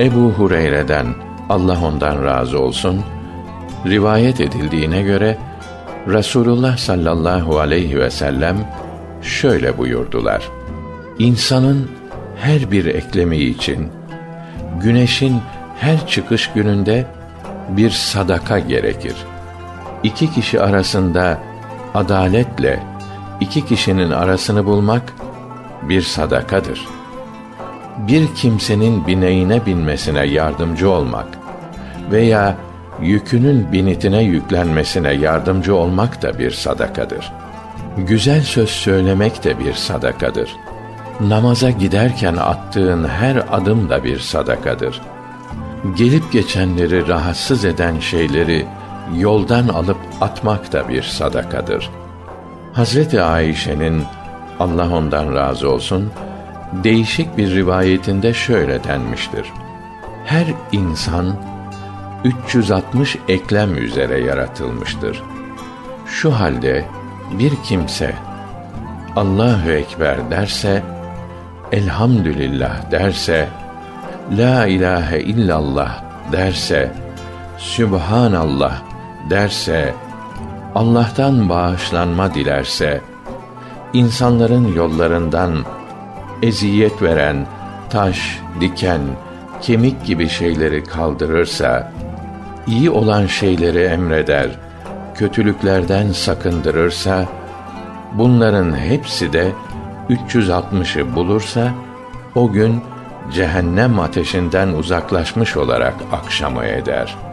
Ebu Hureyre'den Allah ondan razı olsun rivayet edildiğine göre Rasulullah sallallahu aleyhi ve sellem şöyle buyurdular. İnsanın her bir eklemi için güneşin her çıkış gününde bir sadaka gerekir. İki kişi arasında adaletle iki kişinin arasını bulmak bir sadakadır. Bir kimsenin bineğine binmesine yardımcı olmak veya yükünün binitine yüklenmesine yardımcı olmak da bir sadakadır. Güzel söz söylemek de bir sadakadır. Namaza giderken attığın her adım da bir sadakadır. Gelip geçenleri rahatsız eden şeyleri yoldan alıp atmak da bir sadakadır. Hazreti Ayşe'nin Allah ondan razı olsun değişik bir rivayetinde şöyle denmiştir. Her insan 360 eklem üzere yaratılmıştır. Şu halde bir kimse Allahu ekber derse, elhamdülillah derse, la ilahe illallah derse, sübhanallah derse, Allah'tan bağışlanma dilerse, insanların yollarından eziyet veren taş, diken, kemik gibi şeyleri kaldırırsa, iyi olan şeyleri emreder, kötülüklerden sakındırırsa, bunların hepsi de 360'ı bulursa, o gün cehennem ateşinden uzaklaşmış olarak akşamı eder.''